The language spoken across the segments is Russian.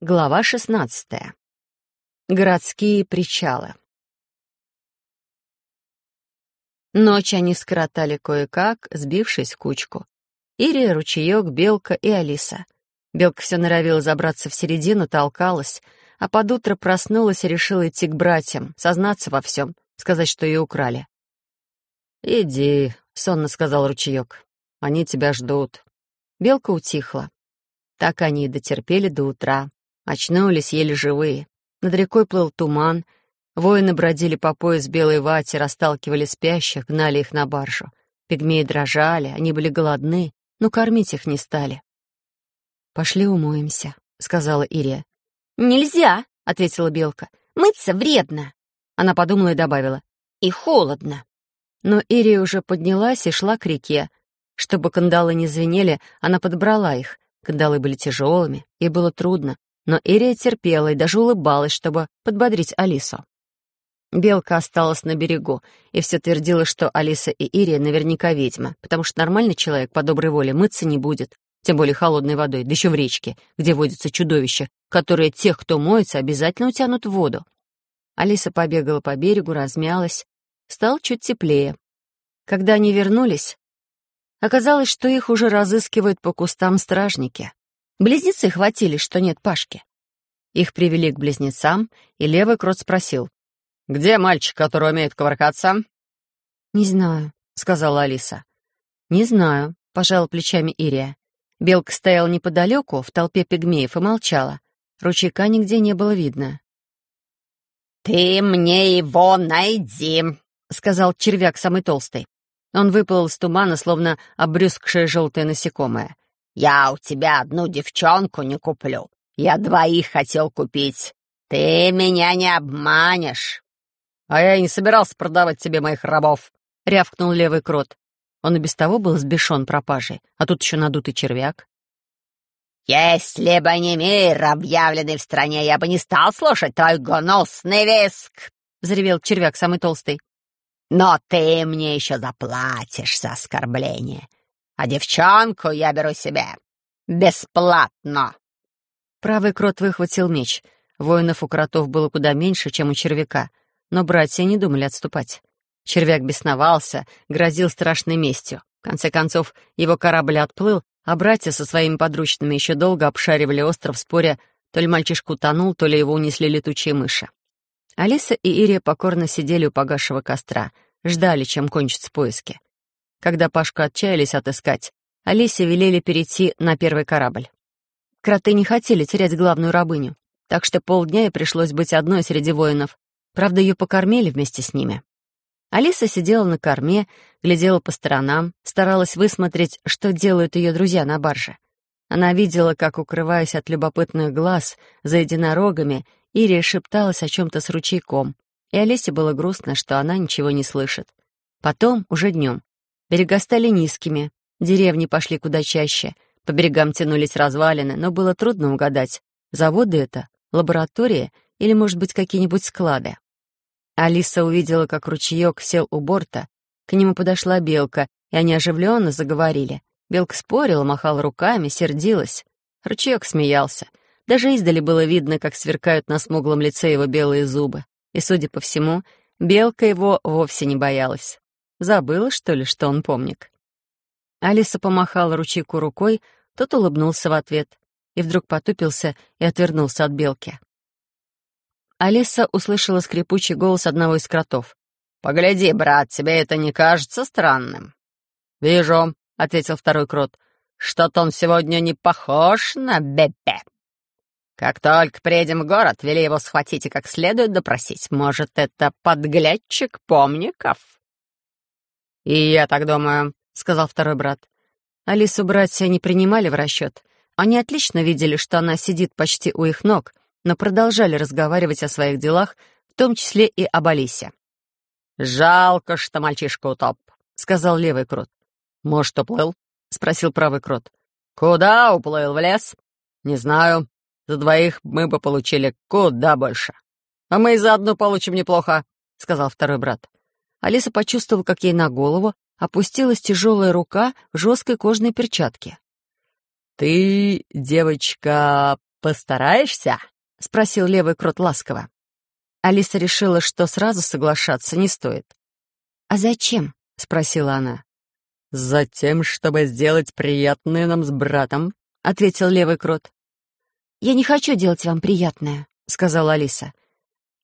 Глава 16. Городские причалы. Ночь они скоротали кое-как, сбившись в кучку. Ирия, Ручеек, Белка и Алиса. Белка все норовила забраться в середину, толкалась, а под утро проснулась и решила идти к братьям, сознаться во всем, сказать, что ее украли. «Иди», — сонно сказал Ручеек, — «они тебя ждут». Белка утихла. Так они и дотерпели до утра. Очнулись еле живые. Над рекой плыл туман. Воины бродили по пояс белой вати, расталкивали спящих, гнали их на баржу. Пигмеи дрожали, они были голодны, но кормить их не стали. «Пошли умоемся», — сказала Ирия. «Нельзя», — ответила Белка. «Мыться вредно». Она подумала и добавила. «И холодно». Но Ирия уже поднялась и шла к реке. Чтобы кандалы не звенели, она подобрала их. Кандалы были тяжелыми, и было трудно, но Ирия терпела и даже улыбалась, чтобы подбодрить Алису. Белка осталась на берегу и все твердила, что Алиса и Ирия наверняка ведьма, потому что нормальный человек по доброй воле мыться не будет, тем более холодной водой, да еще в речке, где водятся чудовища, которые тех, кто моется, обязательно утянут в воду. Алиса побегала по берегу, размялась, стало чуть теплее. Когда они вернулись, оказалось, что их уже разыскивают по кустам стражники. Близнецы хватились, что нет Пашки. Их привели к близнецам, и левый крот спросил. «Где мальчик, который умеет кувыркаться?» «Не знаю», — сказала Алиса. «Не знаю», — пожала плечами Ирия. Белка стояла неподалеку, в толпе пигмеев, и молчала. Ручейка нигде не было видно. «Ты мне его найди», — сказал червяк самый толстый. Он выплыл из тумана, словно обрюзгшее желтое насекомое. Я у тебя одну девчонку не куплю. Я двоих хотел купить. Ты меня не обманешь. А я не собирался продавать тебе моих рабов, — рявкнул левый крот. Он и без того был сбешен пропажей, а тут еще надутый червяк. «Если бы не мир, объявленный в стране, я бы не стал слушать твой гнусный виск!» — взревел червяк самый толстый. «Но ты мне еще заплатишь за оскорбление а девчонку я беру себе бесплатно». Правый крот выхватил меч. Воинов у кротов было куда меньше, чем у червяка, но братья не думали отступать. Червяк бесновался, грозил страшной местью. В конце концов, его корабль отплыл, а братья со своими подручными еще долго обшаривали остров, споря, то ли мальчишку утонул, то ли его унесли летучие мыши. Алиса и Ирия покорно сидели у погасшего костра, ждали, чем кончатся поиски. Когда Пашку отчаялись отыскать, Алисе велели перейти на первый корабль. Кроты не хотели терять главную рабыню, так что полдня ей пришлось быть одной среди воинов. Правда, ее покормили вместе с ними. Алиса сидела на корме, глядела по сторонам, старалась высмотреть, что делают ее друзья на барже. Она видела, как, укрываясь от любопытных глаз за единорогами, Ирия шепталась о чем-то с ручейком, и Алисе было грустно, что она ничего не слышит. Потом, уже днем, Берега стали низкими, деревни пошли куда чаще, по берегам тянулись развалины, но было трудно угадать, заводы это, лаборатория или, может быть, какие-нибудь склады. Алиса увидела, как ручеек сел у борта, к нему подошла белка, и они оживленно заговорили. Белка спорила, махала руками, сердилась. Ручеек смеялся. Даже издали было видно, как сверкают на смуглом лице его белые зубы. И, судя по всему, белка его вовсе не боялась. Забыла, что ли, что он помник? Алиса помахала ручейку рукой, тот улыбнулся в ответ и вдруг потупился и отвернулся от белки. Алиса услышала скрипучий голос одного из кротов. «Погляди, брат, тебе это не кажется странным?» «Вижу», — ответил второй крот. «Что-то он сегодня не похож на Бепе. Как только приедем в город, вели его схватить и как следует допросить. Может, это подглядчик помников?» «И я так думаю», — сказал второй брат. Алису братья не принимали в расчет. Они отлично видели, что она сидит почти у их ног, но продолжали разговаривать о своих делах, в том числе и об Алисе. «Жалко, что мальчишка утоп», — сказал левый крот. «Может, уплыл?» — спросил правый крот. «Куда уплыл? В лес?» «Не знаю. За двоих мы бы получили куда больше». «А мы и за одну получим неплохо», — сказал второй брат. Алиса почувствовала, как ей на голову опустилась тяжелая рука в жесткой кожаной перчатке. «Ты, девочка, постараешься?» — спросил левый крот ласково. Алиса решила, что сразу соглашаться не стоит. «А зачем?» — спросила она. «Затем, чтобы сделать приятное нам с братом», — ответил левый крот. «Я не хочу делать вам приятное», — сказала Алиса.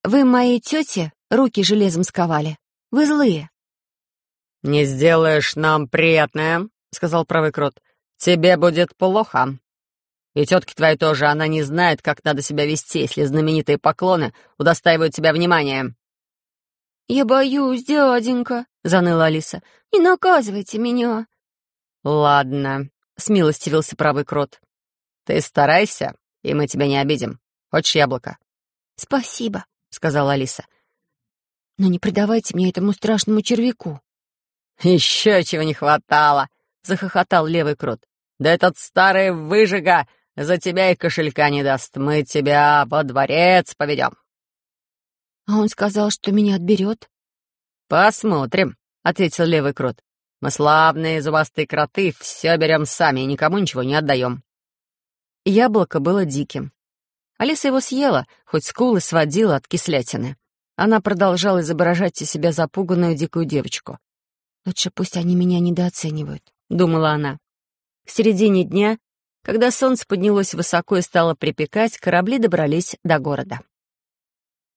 «Вы моей тете руки железом сковали. Вы злые». «Не сделаешь нам приятное», — сказал правый крот. «Тебе будет плохо. И тетки твоей тоже, она не знает, как надо себя вести, если знаменитые поклоны удостаивают тебя внимания». «Я боюсь, дяденька», — заныла Алиса. «Не наказывайте меня». «Ладно», — смилостивился правый крот. «Ты старайся, и мы тебя не обидим. Хочешь яблоко?» «Спасибо», — сказала Алиса. «Но не предавайте мне этому страшному червяку». «Еще чего не хватало», — захохотал левый крот. «Да этот старый выжига за тебя и кошелька не даст. Мы тебя во дворец поведем». «А он сказал, что меня отберет?» «Посмотрим», — ответил левый крот. «Мы славные зубастые кроты, все берем сами и никому ничего не отдаем». Яблоко было диким. Алиса его съела, хоть скулы сводила от кислятины. Она продолжала изображать из себя запуганную дикую девочку. «Лучше пусть они меня недооценивают», — думала она. К середине дня, когда солнце поднялось высоко и стало припекать, корабли добрались до города.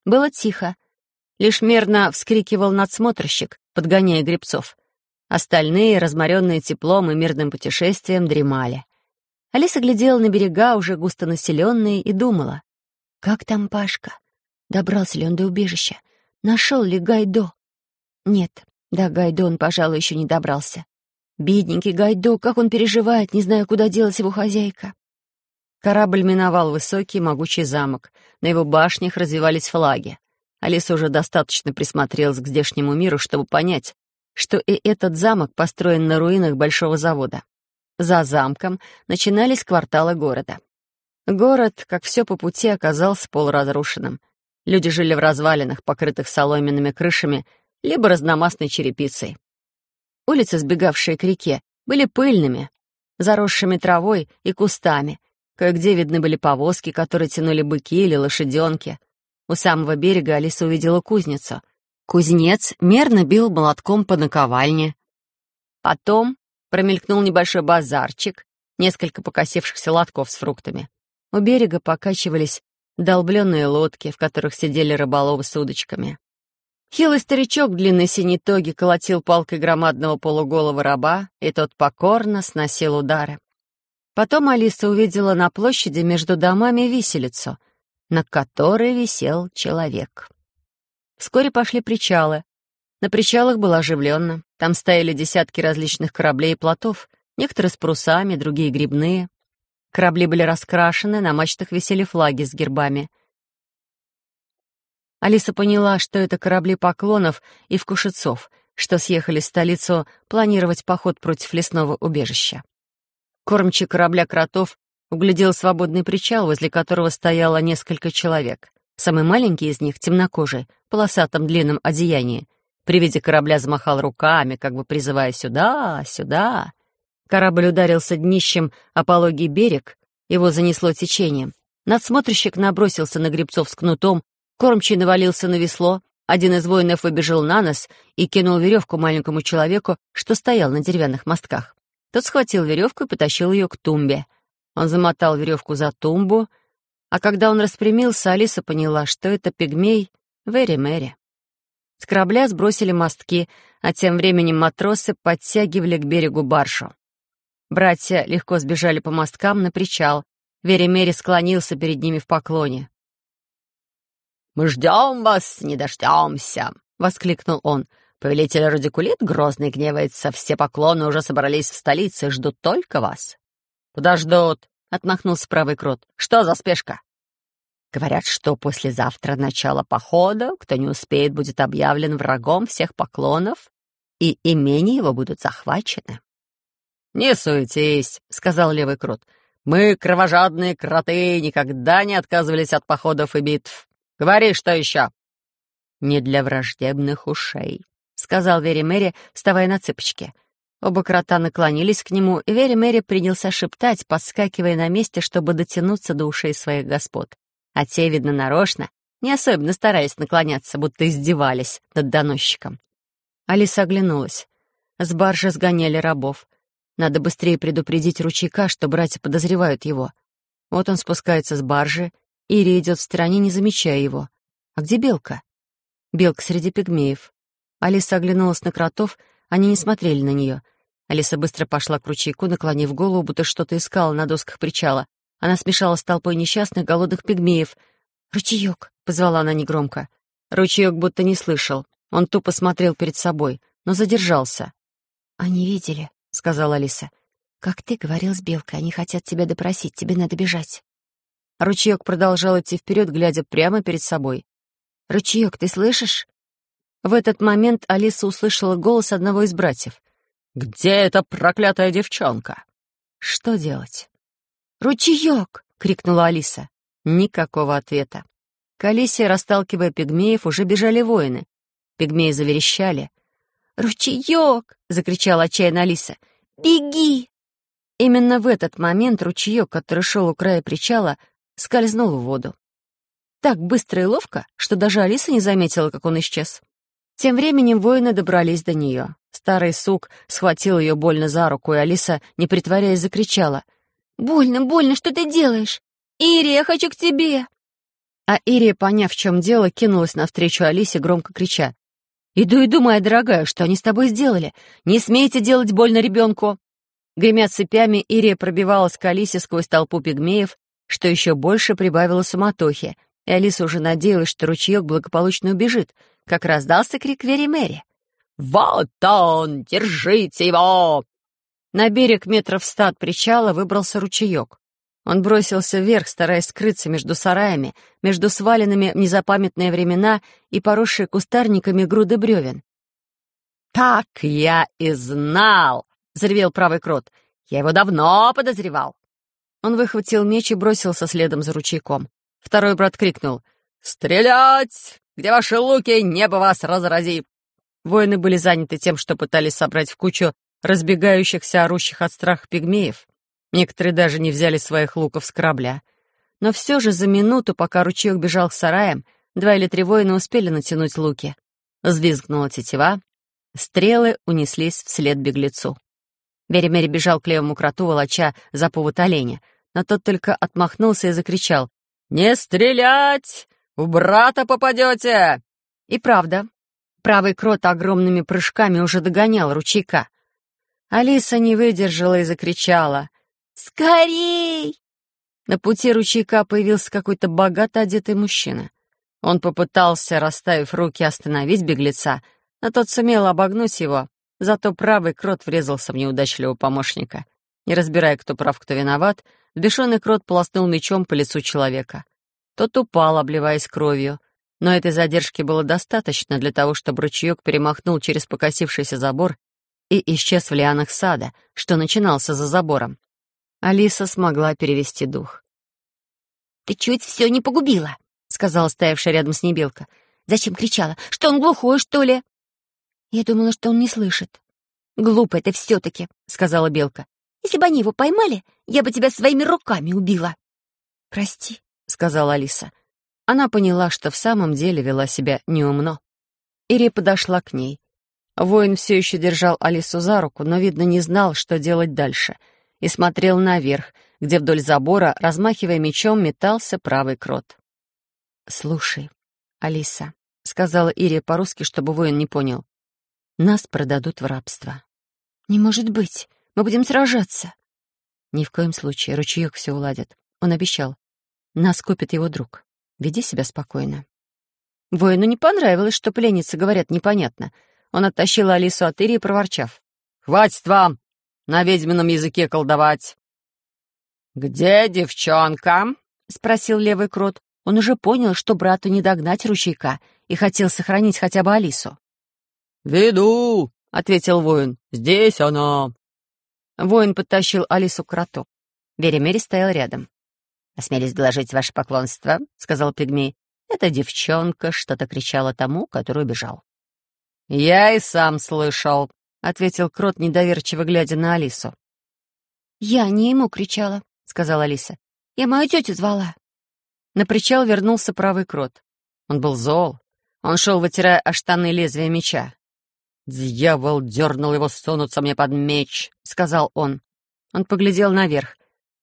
Было тихо. Лишь мерно вскрикивал надсмотрщик, подгоняя гребцов. Остальные, разморенные теплом и мирным путешествием, дремали. Алиса глядела на берега, уже густонаселенные, и думала. «Как там Пашка? Добрался ли он до убежища? Нашел ли Гайдо?» «Нет, до Гайдо он, пожалуй, еще не добрался. Бедненький Гайдо, как он переживает, не зная, куда делась его хозяйка». Корабль миновал высокий могучий замок. На его башнях развивались флаги. Алиса уже достаточно присмотрелась к здешнему миру, чтобы понять, что и этот замок построен на руинах большого завода. За замком начинались кварталы города. Город, как все по пути, оказался полуразрушенным. Люди жили в развалинах, покрытых соломенными крышами, либо разномастной черепицей. Улицы, сбегавшие к реке, были пыльными, заросшими травой и кустами, Кое-где видны были повозки, которые тянули быки или лошаденки. У самого берега Алиса увидела кузницу. Кузнец мерно бил молотком по наковальне. Потом промелькнул небольшой базарчик, несколько покосившихся лотков с фруктами. У берега покачивались долбленные лодки, в которых сидели рыболовы с удочками. Хилый старичок в длинной синей тоге колотил палкой громадного полуголого раба, и тот покорно сносил удары. Потом Алиса увидела на площади между домами виселицу, на которой висел человек. Вскоре пошли причалы. На причалах было оживленно. Там стояли десятки различных кораблей и плотов, некоторые с парусами, другие грибные. Корабли были раскрашены, на мачтах висели флаги с гербами. Алиса поняла, что это корабли поклонов и вкушецов, что съехали в столицу планировать поход против лесного убежища. Кормчий корабля кротов углядел свободный причал, возле которого стояло несколько человек. Самый маленький из них, темнокожий, в полосатом длинном одеянии, при виде корабля замахал руками, как бы призывая «сюда, сюда». Корабль ударился днищем о пологий берег, его занесло течением. Надсмотрщик набросился на гребцов с кнутом, кормчий навалился на весло, один из воинов выбежал на нос и кинул веревку маленькому человеку, что стоял на деревянных мостках. Тот схватил веревку и потащил ее к тумбе. Он замотал веревку за тумбу, а когда он распрямился, Алиса поняла, что это пигмей Вэри Мэри. С корабля сбросили мостки, а тем временем матросы подтягивали к берегу баршу. Братья легко сбежали по мосткам на причал. Вери Мэри склонился перед ними в поклоне. «Мы ждем вас, не дождемся!» — воскликнул он. Повелитель Радикулит грозный гневается, все поклоны уже собрались в столице, ждут только вас». «Подождут», — отмахнулся правый крот. «Что за спешка?» «Говорят, что послезавтра начало похода, кто не успеет, будет объявлен врагом всех поклонов, и имени его будут захвачены». «Не суетись», — сказал левый крот. «Мы, кровожадные кроты, никогда не отказывались от походов и битв. Говори, что еще?» «Не для враждебных ушей», — сказал Вери Мэри, вставая на цыпочки. Оба крота наклонились к нему, и Вери Мэри принялся шептать, подскакивая на месте, чтобы дотянуться до ушей своих господ. А те, видно, нарочно, не особенно старались наклоняться, будто издевались над доносчиком. Алиса оглянулась. С баржи сгоняли рабов. Надо быстрее предупредить ручейка, что братья подозревают его. Вот он спускается с баржи, Ири идет в стороне, не замечая его. А где Белка? Белка среди пигмеев. Алиса оглянулась на кротов, они не смотрели на нее. Алиса быстро пошла к ручейку, наклонив голову, будто что-то искала на досках причала. Она смешалась с толпой несчастных голодных пигмеев. «Ручеек!» — позвала она негромко. Ручеек будто не слышал. Он тупо смотрел перед собой, но задержался. «Они видели», — сказала Алиса. «Как ты говорил с Белкой, они хотят тебя допросить, тебе надо бежать». Ручеек продолжал идти вперед, глядя прямо перед собой. «Ручеек, ты слышишь?» В этот момент Алиса услышала голос одного из братьев. «Где эта проклятая девчонка?» «Что делать?» «Ручеек!» — крикнула Алиса. Никакого ответа. К Алисе, расталкивая пигмеев, уже бежали воины. Пигмеи заверещали. «Ручеек!» — закричала отчаянно Алиса. «Беги!» Именно в этот момент ручеек, который шел у края причала, скользнул в воду. Так быстро и ловко, что даже Алиса не заметила, как он исчез. Тем временем воины добрались до нее. Старый сук схватил ее больно за руку, и Алиса, не притворяясь, закричала. «Больно, больно, что ты делаешь? Ири, я хочу к тебе!» А Ирия, поняв, в чем дело, кинулась навстречу Алисе, громко крича. «Иду, иду, моя дорогая, что они с тобой сделали? Не смейте делать больно ребенку!» Гремя цепями, Ирия пробивалась к Алисе сквозь толпу пигмеев, что еще больше прибавило суматохи, и Алиса уже надеялась, что ручеек благополучно убежит, как раздался крик Вери Мэри. «Вот он! Держите его!» На берег метров ста от причала выбрался ручеек. Он бросился вверх, стараясь скрыться между сараями, между сваленными в незапамятные времена и поросшие кустарниками груды бревен. «Так я и знал!» — заревел правый крот. «Я его давно подозревал!» Он выхватил меч и бросился следом за ручейком. Второй брат крикнул. «Стрелять! Где ваши луки? Небо вас разрази!» Воины были заняты тем, что пытались собрать в кучу разбегающихся, орущих от страха пигмеев. Некоторые даже не взяли своих луков с корабля. Но все же за минуту, пока ручеек бежал к сараям, два или три воина успели натянуть луки. Взвизгнула тетива, стрелы унеслись вслед беглецу. Беремери бежал к левому кроту, волоча за повод оленя, но тот только отмахнулся и закричал «Не стрелять! У брата попадете!» И правда, правый крот огромными прыжками уже догонял ручейка. Алиса не выдержала и закричала «Скорей!» На пути ручейка появился какой-то богато одетый мужчина. Он попытался, расставив руки, остановить беглеца, но тот сумел обогнуть его, зато правый крот врезался в неудачливого помощника. Не разбирая, кто прав, кто виноват, бешеный крот полоснул мечом по лицу человека. Тот упал, обливаясь кровью, но этой задержки было достаточно для того, чтобы ручеек перемахнул через покосившийся забор и исчез в лианах сада, что начинался за забором. Алиса смогла перевести дух. «Ты чуть все не погубила», — сказала стоявшая рядом с ней белка. «Зачем кричала? Что он глухой, что ли?» «Я думала, что он не слышит». «Глупо это все-таки», — сказала белка. «Если бы они его поймали, я бы тебя своими руками убила». «Прости», — сказала Алиса. Она поняла, что в самом деле вела себя неумно. Ири подошла к ней. Воин все еще держал Алису за руку, но, видно, не знал, что делать дальше, и смотрел наверх, где вдоль забора, размахивая мечом, метался правый крот. «Слушай, Алиса», — сказала Ирия по-русски, чтобы воин не понял, — «нас продадут в рабство». «Не может быть, мы будем сражаться». «Ни в коем случае, ручеек все уладит. Он обещал. Нас купит его друг. Веди себя спокойно». Воину не понравилось, что пленницы говорят непонятно — он оттащил Алису от Ири, проворчав. «Хватит вам на ведьмином языке колдовать!» «Где девчонка?» — спросил левый крот. Он уже понял, что брату не догнать ручейка и хотел сохранить хотя бы Алису. «Веду!» — ответил воин. «Здесь она!» Воин подтащил Алису к кроту. Беремери стоял рядом. «Осмелись доложить ваше поклонство», — сказал пигмей. «Эта девчонка что-то кричала тому, который убежал». «Я и сам слышал», — ответил Крот, недоверчиво глядя на Алису. «Я не ему кричала», — сказала Алиса. «Я мою тетю звала». На причал вернулся правый Крот. Он был зол. Он шел, вытирая о штаны лезвия меча. «Дьявол дернул его сунуться мне под меч», — сказал он. Он поглядел наверх.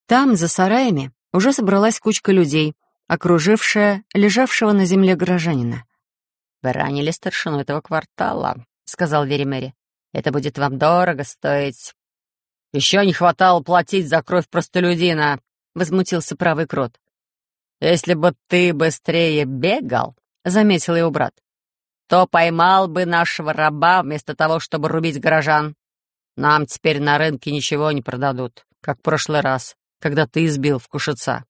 Там, за сараями, уже собралась кучка людей, окружившая лежавшего на земле горожанина. «Вы ранили старшину этого квартала», — сказал Веримери. «Это будет вам дорого стоить». «Еще не хватало платить за кровь простолюдина», — возмутился правый крот. «Если бы ты быстрее бегал», — заметил его брат, то поймал бы нашего раба вместо того, чтобы рубить горожан. Нам теперь на рынке ничего не продадут, как в прошлый раз, когда ты избил в кушица».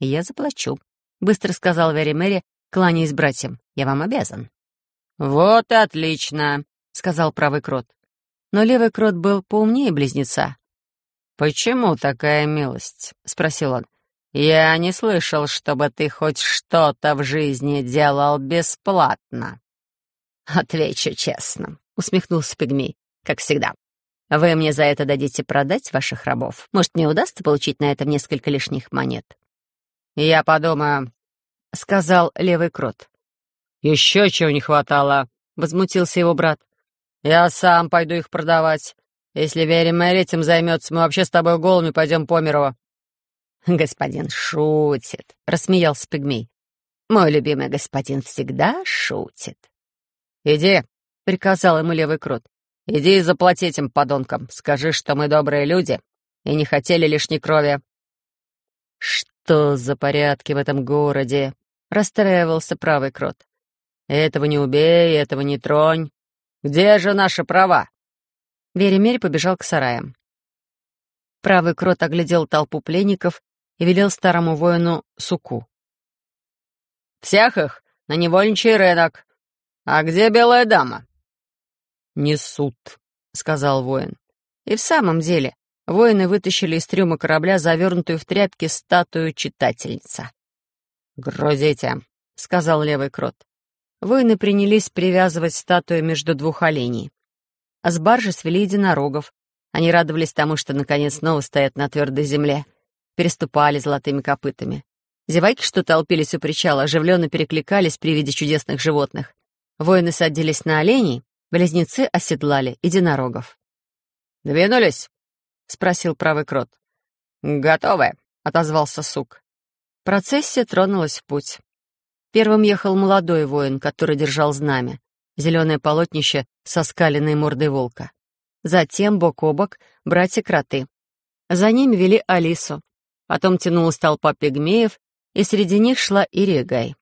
«Я заплачу», — быстро сказал Вери Мэри, кланяясь братьям. «Я вам обязан». «Вот и отлично», — сказал правый крот. Но левый крот был поумнее близнеца. «Почему такая милость?» — спросил он. «Я не слышал, чтобы ты хоть что-то в жизни делал бесплатно». «Отвечу честно», — усмехнулся пигмей, как всегда. «Вы мне за это дадите продать ваших рабов? Может, мне удастся получить на этом несколько лишних монет?» «Я подумаю», — сказал левый крот. «Еще чего не хватало», — возмутился его брат. «Я сам пойду их продавать. Если Вере Мэри этим займется, мы вообще с тобой голыми пойдем по миру». «Господин шутит», — рассмеялся пигмей. «Мой любимый господин всегда шутит». «Иди», — приказал ему левый крот. «Иди и заплати этим подонкам. Скажи, что мы добрые люди и не хотели лишней крови». «Что за порядки в этом городе?» — расстраивался правый крот. «Этого не убей, этого не тронь. Где же наши права?» Веремерь побежал к сараям. Правый крот оглядел толпу пленников и велел старому воину суку. «Всех их на невольничий рынок. А где белая дама?» «Несут», — сказал воин. И в самом деле воины вытащили из трюма корабля завернутую в тряпки статую читательница. «Грузите», — сказал левый крот. Воины принялись привязывать статую между двух оленей. А с баржи свели единорогов. Они радовались тому, что наконец снова стоят на твердой земле переступали золотыми копытами. Зевайки, что толпились у причала, оживленно перекликались при виде чудесных животных. Воины садились на оленей, близнецы оседлали единорогов. «Двинулись?» — спросил правый крот. «Готовы», — отозвался сук. Процессия тронулась в путь. Первым ехал молодой воин, который держал знамя, зеленое полотнище со скаленной мордой волка. Затем, бок о бок, братья-кроты. За ними вели Алису, Потом тянулась толпа пигмеев, и среди них шла и.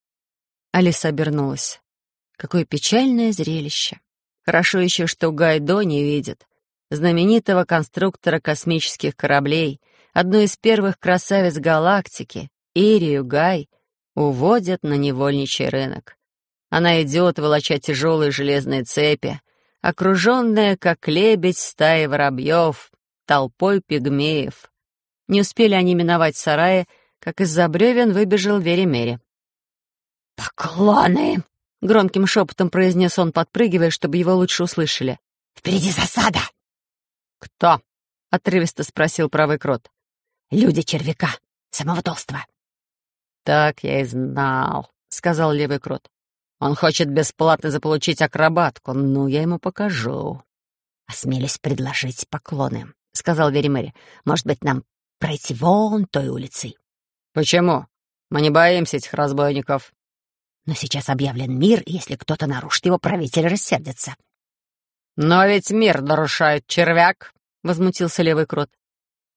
Алиса обернулась. Какое печальное зрелище. Хорошо еще, что Гайдо не видит. Знаменитого конструктора космических кораблей, одну из первых красавиц галактики, Ирию Гай, уводят на невольничий рынок. Она идет, волоча тяжелые железные цепи, окруженная, как лебедь стаи воробьев, толпой пигмеев. Не успели они миновать сараи, как из-за бревен выбежал Веремери. «Поклоны!» — громким шепотом произнес он, подпрыгивая, чтобы его лучше услышали. «Впереди засада!» «Кто?» — отрывисто спросил правый крот. «Люди червяка, самого толстого». «Так я и знал», — сказал левый крот. «Он хочет бесплатно заполучить акробатку, ну, я ему покажу». «Осмелюсь предложить поклоны», — сказал Веримери. «Может быть, нам пройти вон той улицей. Почему? Мы не боимся этих разбойников. Но сейчас объявлен мир, и если кто-то нарушит его, правитель рассердится. Но ведь мир нарушает червяк, возмутился левый крот.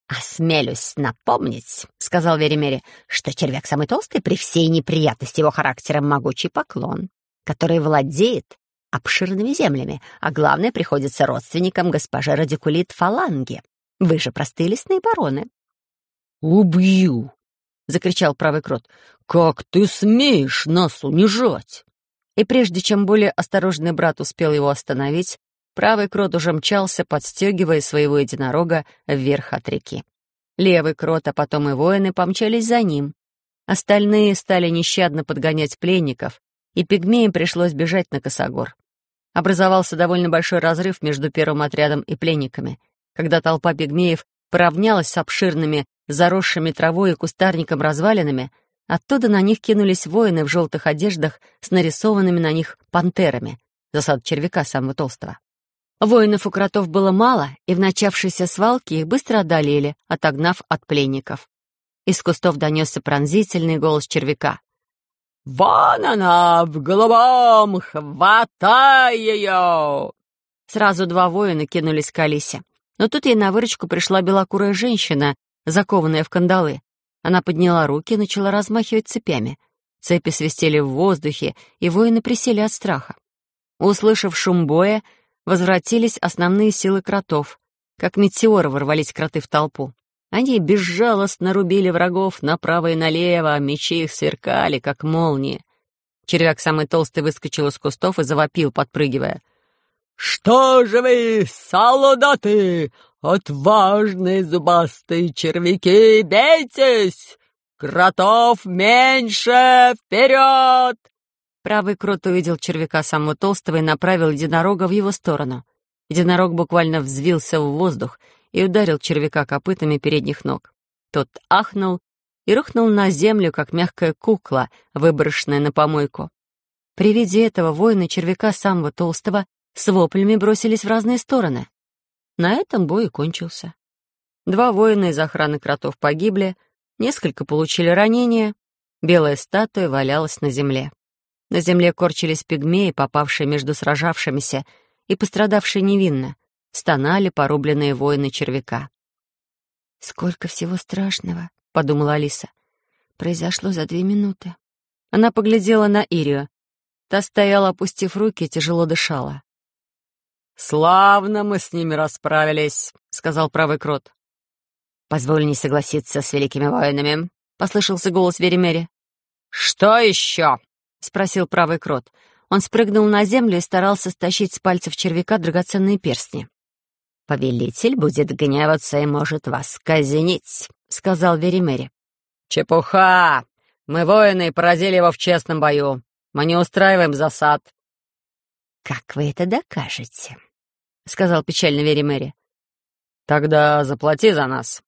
«Осмелюсь напомнить», — сказал Веремери, «что червяк самый толстый при всей неприятности его характера могучий поклон, который владеет обширными землями, а главное, приходится родственникам госпожи Радикулит Фаланги. Вы же простые лесные бароны. «Убью!» — закричал правый крот. «Как ты смеешь нас унижать?» И прежде чем более осторожный брат успел его остановить, правый крот уже мчался, подстегивая своего единорога вверх от реки. Левый крот, а потом и воины помчались за ним. Остальные стали нещадно подгонять пленников, и пигмеям пришлось бежать на косогор. Образовался довольно большой разрыв между первым отрядом и пленниками. Когда толпа пигмеев поравнялась с обширными, заросшими травой и кустарником развалинами, оттуда на них кинулись воины в желтых одеждах с нарисованными на них пантерами, засад червяка самого толстого. Воинов у кротов было мало, и в начавшейся свалке их быстро одолели, отогнав от пленников. Из кустов донесся пронзительный голос червяка. «Вон она, в голубом! Хватай ее!» Сразу два воина кинулись к Алисе. Но тут ей на выручку пришла белокурая женщина, закованная в кандалы. Она подняла руки и начала размахивать цепями. Цепи свистели в воздухе, и воины присели от страха. Услышав шум боя, возвратились основные силы кротов. Как метеоры ворвались кроты в толпу. Они безжалостно рубили врагов направо и налево, а мечи их сверкали, как молнии. Червяк самый толстый выскочил из кустов и завопил, подпрыгивая. «Что же вы, солдаты, отважные зубастые червяки, бейтесь! Кротов меньше, вперед!» Правый крот увидел червяка самого толстого и направил единорога в его сторону. Единорог буквально взвился в воздух — и ударил червяка копытами передних ног. Тот ахнул и рухнул на землю, как мягкая кукла, выброшенная на помойку. При виде этого воины червяка самого толстого с воплями бросились в разные стороны. На этом бой и кончился. Два воина из охраны кротов погибли, несколько получили ранения, белая статуя валялась на земле. На земле корчились пигмеи, попавшие между сражавшимися и пострадавшие невинно — стонали порубленные воины червяка. «Сколько всего страшного», — подумала Алиса. «Произошло за две минуты». Она поглядела на Ирию. Та стояла, опустив руки, и тяжело дышала. «Славно мы с ними расправились», — сказал правый крот. «Позволь не согласиться с великими воинами», — послышался голос Веремери. «Что еще?» — спросил правый крот. Он спрыгнул на землю и старался стащить с пальцев червяка драгоценные перстни. «Повелитель будет гневаться и может вас казнить», — сказал Веримери. «Чепуха! Мы воины и поразили его в честном бою. Мы не устраиваем засад». «Как вы это докажете?» — сказал печально Веримери. «Тогда заплати за нас».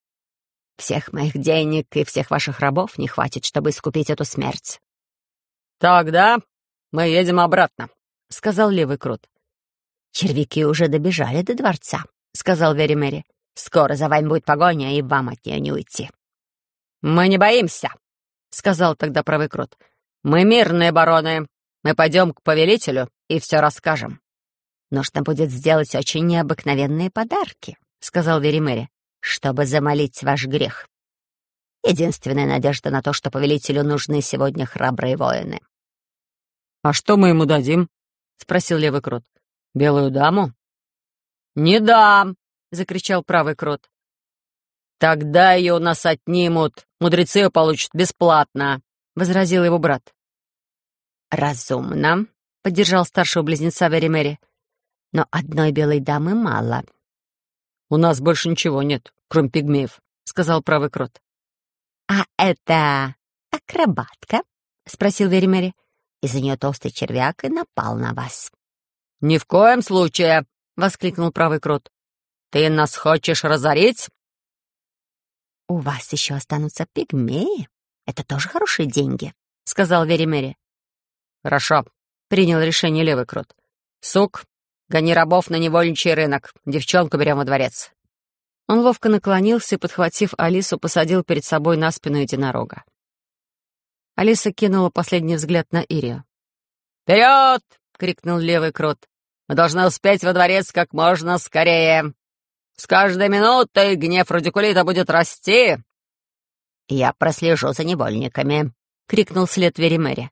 «Всех моих денег и всех ваших рабов не хватит, чтобы искупить эту смерть». «Тогда мы едем обратно», — сказал левый крут. «Червяки уже добежали до дворца», — сказал Вери Мэри. «Скоро за вами будет погоня, и вам от нее не уйти». «Мы не боимся», — сказал тогда правый крот. «Мы мирные бароны. Мы пойдем к повелителю и все расскажем». «Нужно будет сделать очень необыкновенные подарки», — сказал Вери Мэри, «чтобы замолить ваш грех. Единственная надежда на то, что повелителю нужны сегодня храбрые воины». «А что мы ему дадим?» — спросил левый крот. «Белую даму?» «Не дам!» — закричал правый крот. «Тогда ее у нас отнимут. Мудрецы ее получат бесплатно», — возразил его брат. «Разумно», — поддержал старшего близнеца Веримери. «Но одной белой дамы мало». «У нас больше ничего нет, кроме пигмеев», — сказал правый крот. «А это акробатка?» — спросил Веримери. «Из-за нее толстый червяк и напал на вас». «Ни в коем случае», воскликнул правый крот. «Ты нас хочешь разорить?» «У вас еще останутся пигмеи. Это тоже хорошие деньги», — сказал Веримери. «Хорошо», — принял решение левый крот. «Сук, гони рабов на невольничий рынок. Девчонку берем во дворец». Он ловко наклонился и, подхватив Алису, посадил перед собой на спину единорога. Алиса кинула последний взгляд на Ирию. «Вперед!» — крикнул левый крот. Мы должны успеть во дворец как можно скорее. С каждой минутой гнев радикулита будет расти. Я прослежу за невольниками, — крикнул след Веримери.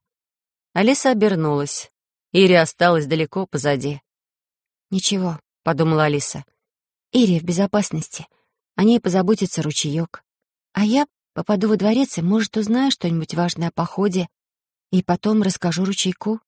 Алиса обернулась. Ири осталась далеко позади. «Ничего», — подумала Алиса. «Ири в безопасности. О ней позаботится ручеек. А я попаду во дворец и, может, узнаю что-нибудь важное о походе, и потом расскажу ручейку».